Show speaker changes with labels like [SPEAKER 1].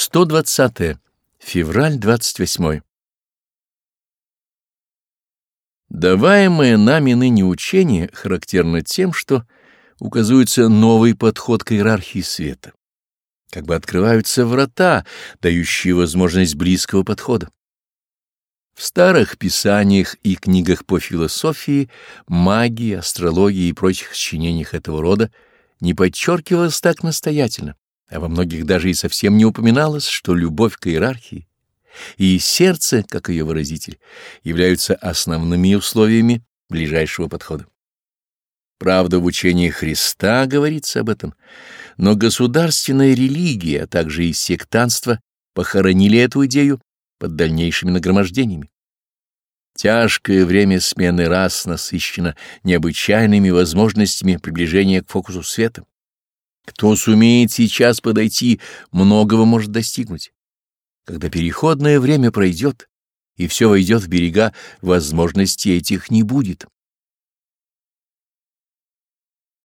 [SPEAKER 1] 120. Февраль 28. Даваемое нами ныне учение характерно тем, что указывается новый подход к иерархии света. Как бы открываются врата, дающие возможность близкого подхода. В старых писаниях и книгах по философии, магии, астрологии и прочих сочинениях этого рода не подчеркивалось так настоятельно а во многих даже и совсем не упоминалось, что любовь к иерархии и сердце, как ее выразитель, являются основными условиями ближайшего подхода. Правда, в учении Христа говорится об этом, но государственная религия, а также и сектанство похоронили эту идею под дальнейшими нагромождениями. Тяжкое время смены рас насыщено необычайными возможностями приближения к фокусу света. Кто сумеет сейчас подойти, многого может достигнуть. Когда переходное время пройдет, и все войдет в берега, возможностей этих не будет.